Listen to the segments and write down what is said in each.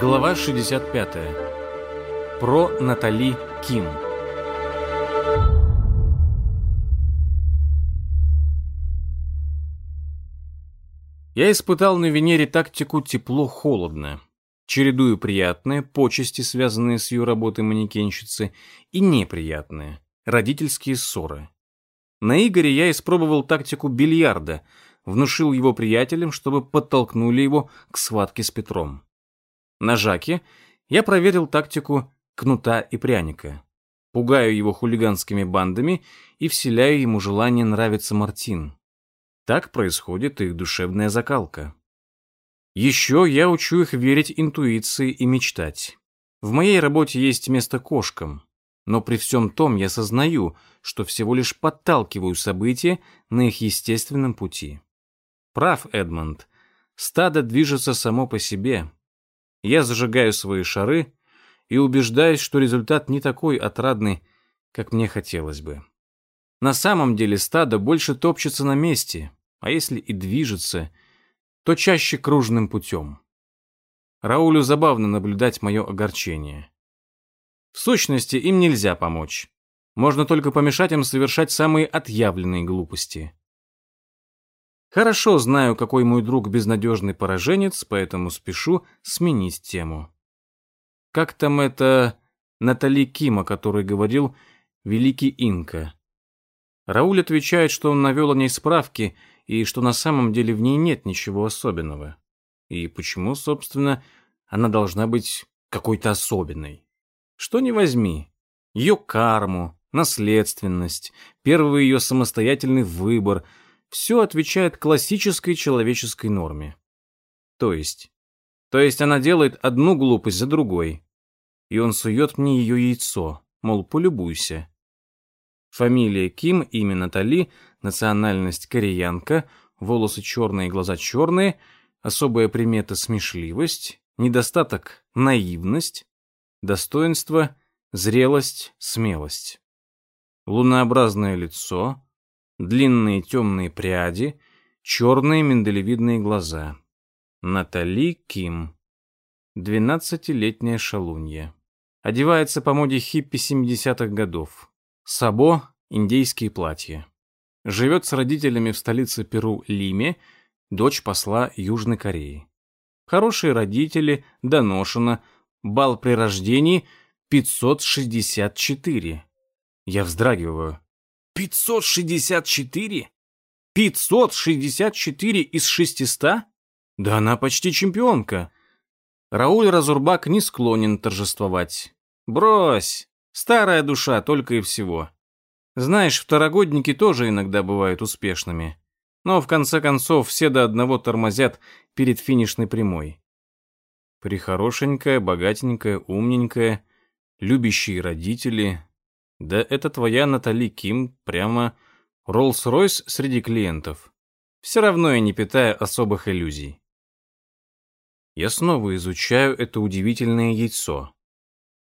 Глава 65. Про Натали Ким. Я испытал на Венере тактику тепло-холодно, чередую приятные, почести, связанные с ее работой манекенщицы, и неприятные, родительские ссоры. На Игоре я испробовал тактику бильярда, внушил его приятелям, чтобы подтолкнули его к схватке с Петром. На Жаке я проверил тактику кнута и пряника. Пугаю его хулиганскими бандами и вселяю ему желание нравиться Мартин. Так происходит их душевная закалка. Еще я учу их верить интуиции и мечтать. В моей работе есть место кошкам, но при всем том я сознаю, что всего лишь подталкиваю события на их естественном пути. Прав Эдмонд. Стадо движется само по себе. Я зажигаю свои шары и убеждаюсь, что результат не такой отрадный, как мне хотелось бы. На самом деле стадо больше топчется на месте, а если и движется, то чаще кружным путем. Раулю забавно наблюдать мое огорчение. В сущности, им нельзя помочь. Можно только помешать им совершать самые отъявленные глупости. Хорошо знаю, какой мой друг безнадежный пораженец, поэтому спешу сменить тему. Как там это Натали Ким, о которой говорил великий Инка? Рауль отвечает, что он навел о ней справки и что на самом деле в ней нет ничего особенного. И почему, собственно, она должна быть какой-то особенной? Что не возьми. Ее карму, наследственность, первый ее самостоятельный выбор — все отвечает классической человеческой норме. То есть... То есть она делает одну глупость за другой. И он сует мне ее яйцо, мол, полюбуйся. Фамилия Ким, имя Натали, национальность кореянка, волосы черные, глаза черные, особая примета смешливость, недостаток наивность, достоинство, зрелость, смелость. Лунообразное лицо, длинные темные пряди, черные миндалевидные глаза. Натали Ким. Двенадцатилетняя шалунья. Одевается по моде хиппи 70-х годов. Сабо, индейские платья. Живет с родителями в столице Перу Лиме, дочь посла Южной Кореи. Хорошие родители, доношено, Бал при рождении 564. Я вздрагиваю. 564? 564 из 600? Да она почти чемпионка. Рауль Разурбак не склонен торжествовать. Брось, старая душа только и всего. Знаешь, второгодники тоже иногда бывают успешными. Но в конце концов все до одного тормозят перед финишной прямой. Прихорошенькая, богатенькая, умненькая, любящие родители. Да это твоя Натали Ким прямо Роллс-Ройс среди клиентов. Все равно я не питаю особых иллюзий. Я снова изучаю это удивительное яйцо.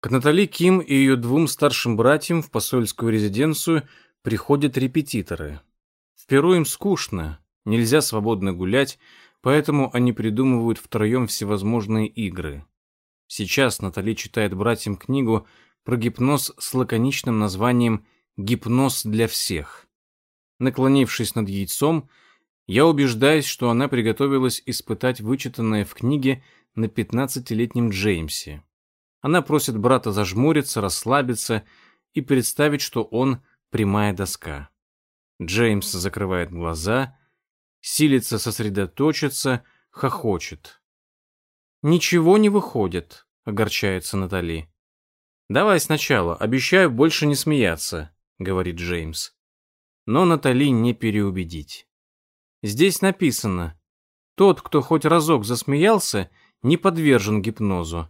К Натали Ким и ее двум старшим братьям в посольскую резиденцию приходят репетиторы. В Перу им скучно, нельзя свободно гулять, Поэтому они придумывают втроем всевозможные игры. Сейчас Натали читает братьям книгу про гипноз с лаконичным названием «Гипноз для всех». Наклонившись над яйцом, я убеждаюсь, что она приготовилась испытать вычитанное в книге на 15-летнем Джеймсе. Она просит брата зажмуриться, расслабиться и представить, что он прямая доска. Джеймс закрывает глаза силится сосредоточиться, хохочет. «Ничего не выходит», — огорчается Натали. «Давай сначала, обещаю больше не смеяться», — говорит Джеймс. Но Натали не переубедить. Здесь написано, тот, кто хоть разок засмеялся, не подвержен гипнозу.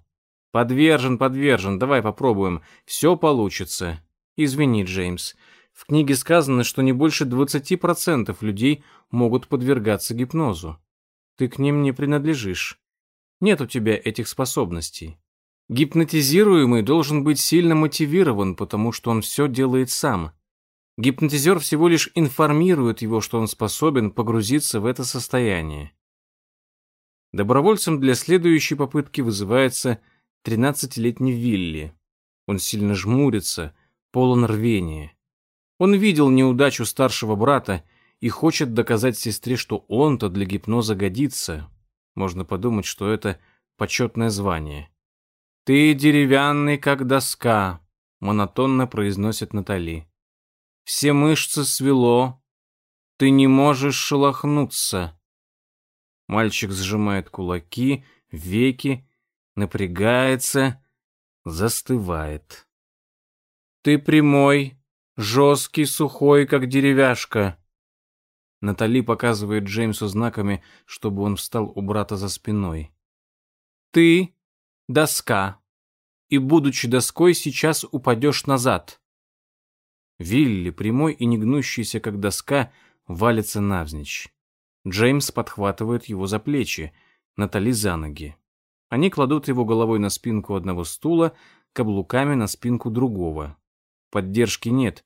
Подвержен, подвержен, давай попробуем, все получится. Извини, Джеймс, в книге сказано, что не больше 20% людей могут подвергаться гипнозу. Ты к ним не принадлежишь. Нет у тебя этих способностей. Гипнотизируемый должен быть сильно мотивирован, потому что он все делает сам. Гипнотизер всего лишь информирует его, что он способен погрузиться в это состояние. Добровольцем для следующей попытки вызывается 13-летний Вилли. Он сильно жмурится, полон рвения. Он видел неудачу старшего брата и хочет доказать сестре, что он-то для гипноза годится. Можно подумать, что это почетное звание. «Ты деревянный, как доска», — монотонно произносит Натали. «Все мышцы свело. Ты не можешь шелохнуться». Мальчик сжимает кулаки, веки, напрягается, застывает. «Ты прямой, жесткий, сухой, как деревяшка». Натали показывает Джеймсу знаками, чтобы он встал у брата за спиной. «Ты — доска, и, будучи доской, сейчас упадешь назад». Вилли, прямой и негнущийся, как доска, валится навзничь. Джеймс подхватывает его за плечи, Натали за ноги. Они кладут его головой на спинку одного стула, каблуками на спинку другого. Поддержки нет.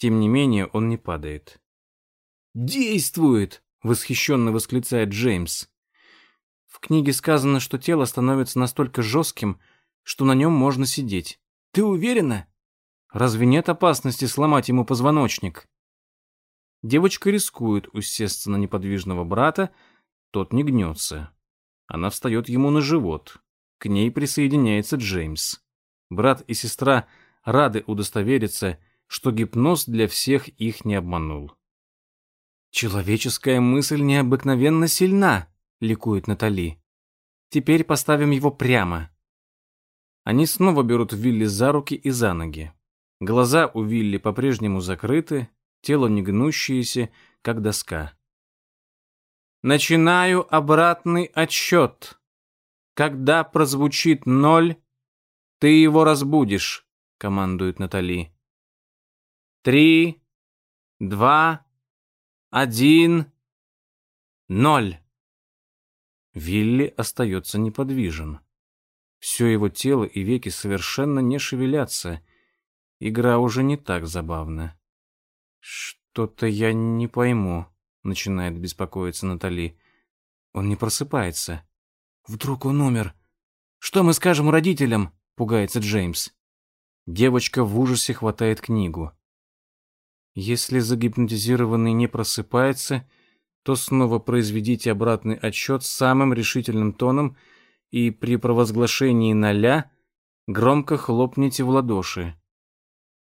Тем не менее, он не падает. «Действует!» — восхищенно восклицает Джеймс. В книге сказано, что тело становится настолько жестким, что на нем можно сидеть. Ты уверена? Разве нет опасности сломать ему позвоночник? Девочка рискует усесться на неподвижного брата, тот не гнется. Она встает ему на живот. К ней присоединяется Джеймс. Брат и сестра рады удостовериться, что гипноз для всех их не обманул. «Человеческая мысль необыкновенно сильна», — ликует Натали. «Теперь поставим его прямо». Они снова берут Вилли за руки и за ноги. Глаза у Вилли по-прежнему закрыты, тело негнущееся, как доска. Начинаю обратный отсчет. Когда прозвучит ноль, ты его разбудишь, командует Натали. Три, два, один, ноль. Вилли остается неподвижен. Все его тело и веки совершенно не шевелятся. Игра уже не так забавна. «Что-то я не пойму», — начинает беспокоиться Натали. «Он не просыпается». «Вдруг он умер? Что мы скажем родителям?» — пугается Джеймс. Девочка в ужасе хватает книгу. «Если загипнотизированный не просыпается, то снова произведите обратный отсчет самым решительным тоном и при провозглашении ноля громко хлопните в ладоши.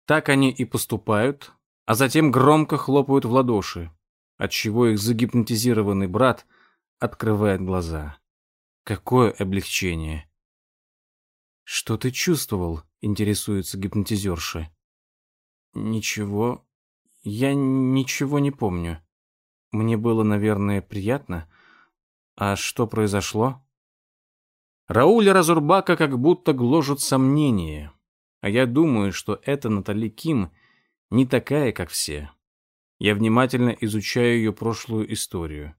Так они и поступают, а затем громко хлопают в ладоши, отчего их загипнотизированный брат открывает глаза. Какое облегчение! «Что ты чувствовал?» — интересуется гипнотизерша. «Ничего. Я ничего не помню. Мне было, наверное, приятно. А что произошло?» Рауля Разурбака как будто гложет сомнения. А я думаю, что это Натали Ким — не такая, как все. Я внимательно изучаю ее прошлую историю.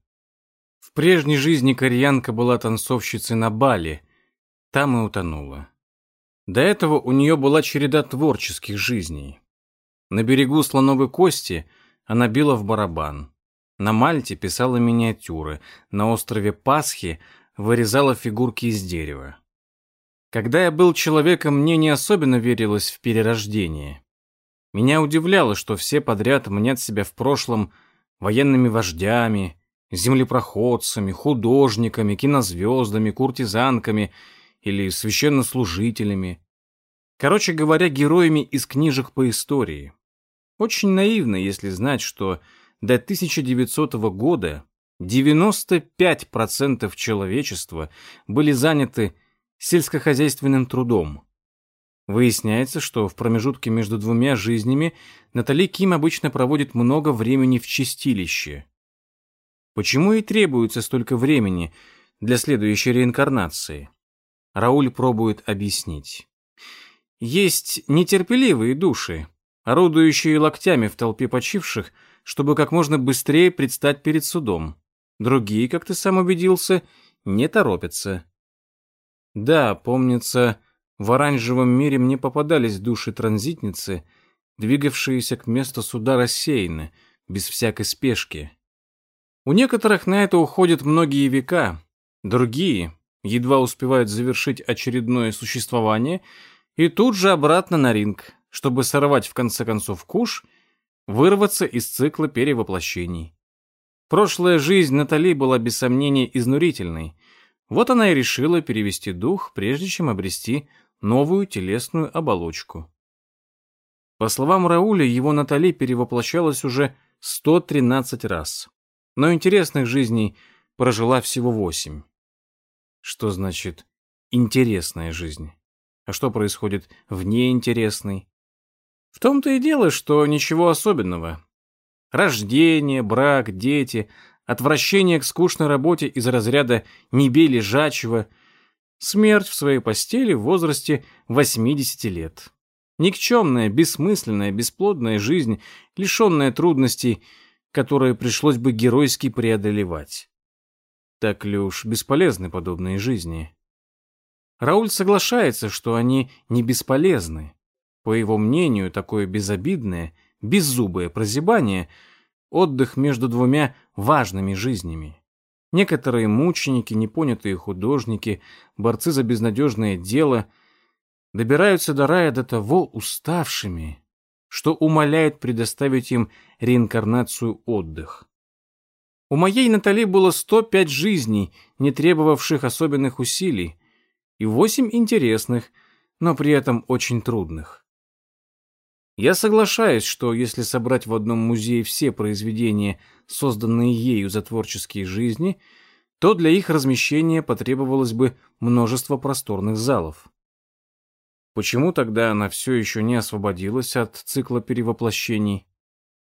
В прежней жизни кореянка была танцовщицей на Бали, там и утонула. До этого у нее была череда творческих жизней. На берегу Слоновой Кости она била в барабан. На Мальте писала миниатюры, на острове Пасхи вырезала фигурки из дерева. Когда я был человеком, мне не особенно верилось в перерождение. Меня удивляло, что все подряд мнят себя в прошлом военными вождями, землепроходцами, художниками, кинозвездами, куртизанками или священнослужителями. Короче говоря, героями из книжек по истории. Очень наивно, если знать, что до 1900 года 95% человечества были заняты сельскохозяйственным трудом. Выясняется, что в промежутке между двумя жизнями Натали Ким обычно проводит много времени в чистилище. Почему и требуется столько времени для следующей реинкарнации? Рауль пробует объяснить. Есть нетерпеливые души, орудующие локтями в толпе почивших, чтобы как можно быстрее предстать перед судом. Другие, как ты сам убедился, не торопятся. Да, помнится, в оранжевом мире мне попадались души-транзитницы, двигавшиеся к месту суда рассеяны, без всякой спешки. У некоторых на это уходят многие века, другие едва успевают завершить очередное существование и тут же обратно на ринг, чтобы сорвать в конце концов куш, вырваться из цикла перевоплощений. Прошлая жизнь Натали была без сомнения изнурительной. Вот она и решила перевести дух, прежде чем обрести новую телесную оболочку. По словам Рауля, его Натали перевоплощалась уже 113 раз. Но интересных жизней прожила всего 8. Что значит «интересная жизнь»? А что происходит в неинтересной? В том-то и дело, что ничего особенного. Рождение, брак, дети, отвращение к скучной работе из разряда «не лежачего», смерть в своей постели в возрасте 80 лет. Никчемная, бессмысленная, бесплодная жизнь, лишенная трудностей, которые пришлось бы геройски преодолевать. Так ли уж бесполезны подобные жизни? Рауль соглашается, что они не бесполезны. По его мнению, такое безобидное, беззубое прозябание — отдых между двумя важными жизнями. Некоторые мученики, непонятые художники, борцы за безнадежное дело добираются до рая до того уставшими, что умоляет предоставить им реинкарнацию отдых. У моей Натали было 105 жизней, не требовавших особенных усилий, и 8 интересных, но при этом очень трудных. Я соглашаюсь, что если собрать в одном музее все произведения, созданные ею за творческие жизни, то для их размещения потребовалось бы множество просторных залов. Почему тогда она все еще не освободилась от цикла перевоплощений?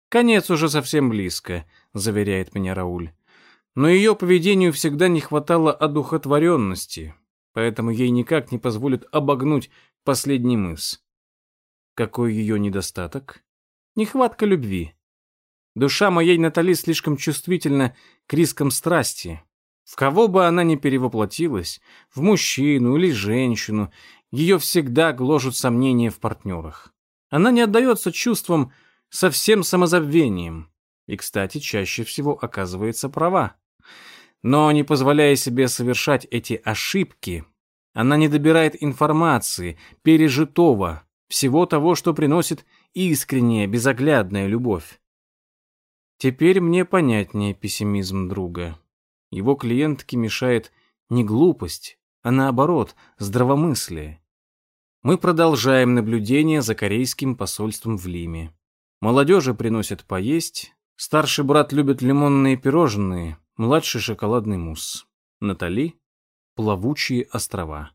Конец уже совсем близко, заверяет меня Рауль. Но ее поведению всегда не хватало одухотворенности, поэтому ей никак не позволят обогнуть последний мыс. Какой ее недостаток? Нехватка любви. Душа моей Натали слишком чувствительна к рискам страсти. В кого бы она ни перевоплотилась, в мужчину или женщину, ее всегда гложут сомнения в партнерах. Она не отдается чувствам со всем самозабвением. И, кстати, чаще всего оказывается права. Но, не позволяя себе совершать эти ошибки, она не добирает информации, пережитого, всего того, что приносит искренняя, безоглядная любовь. Теперь мне понятнее пессимизм друга. Его клиентке мешает не глупость, а наоборот, здравомыслие. Мы продолжаем наблюдение за корейским посольством в Лиме. Молодежи приносят поесть, старший брат любит лимонные пирожные, младший шоколадный мусс. Натали — плавучие острова.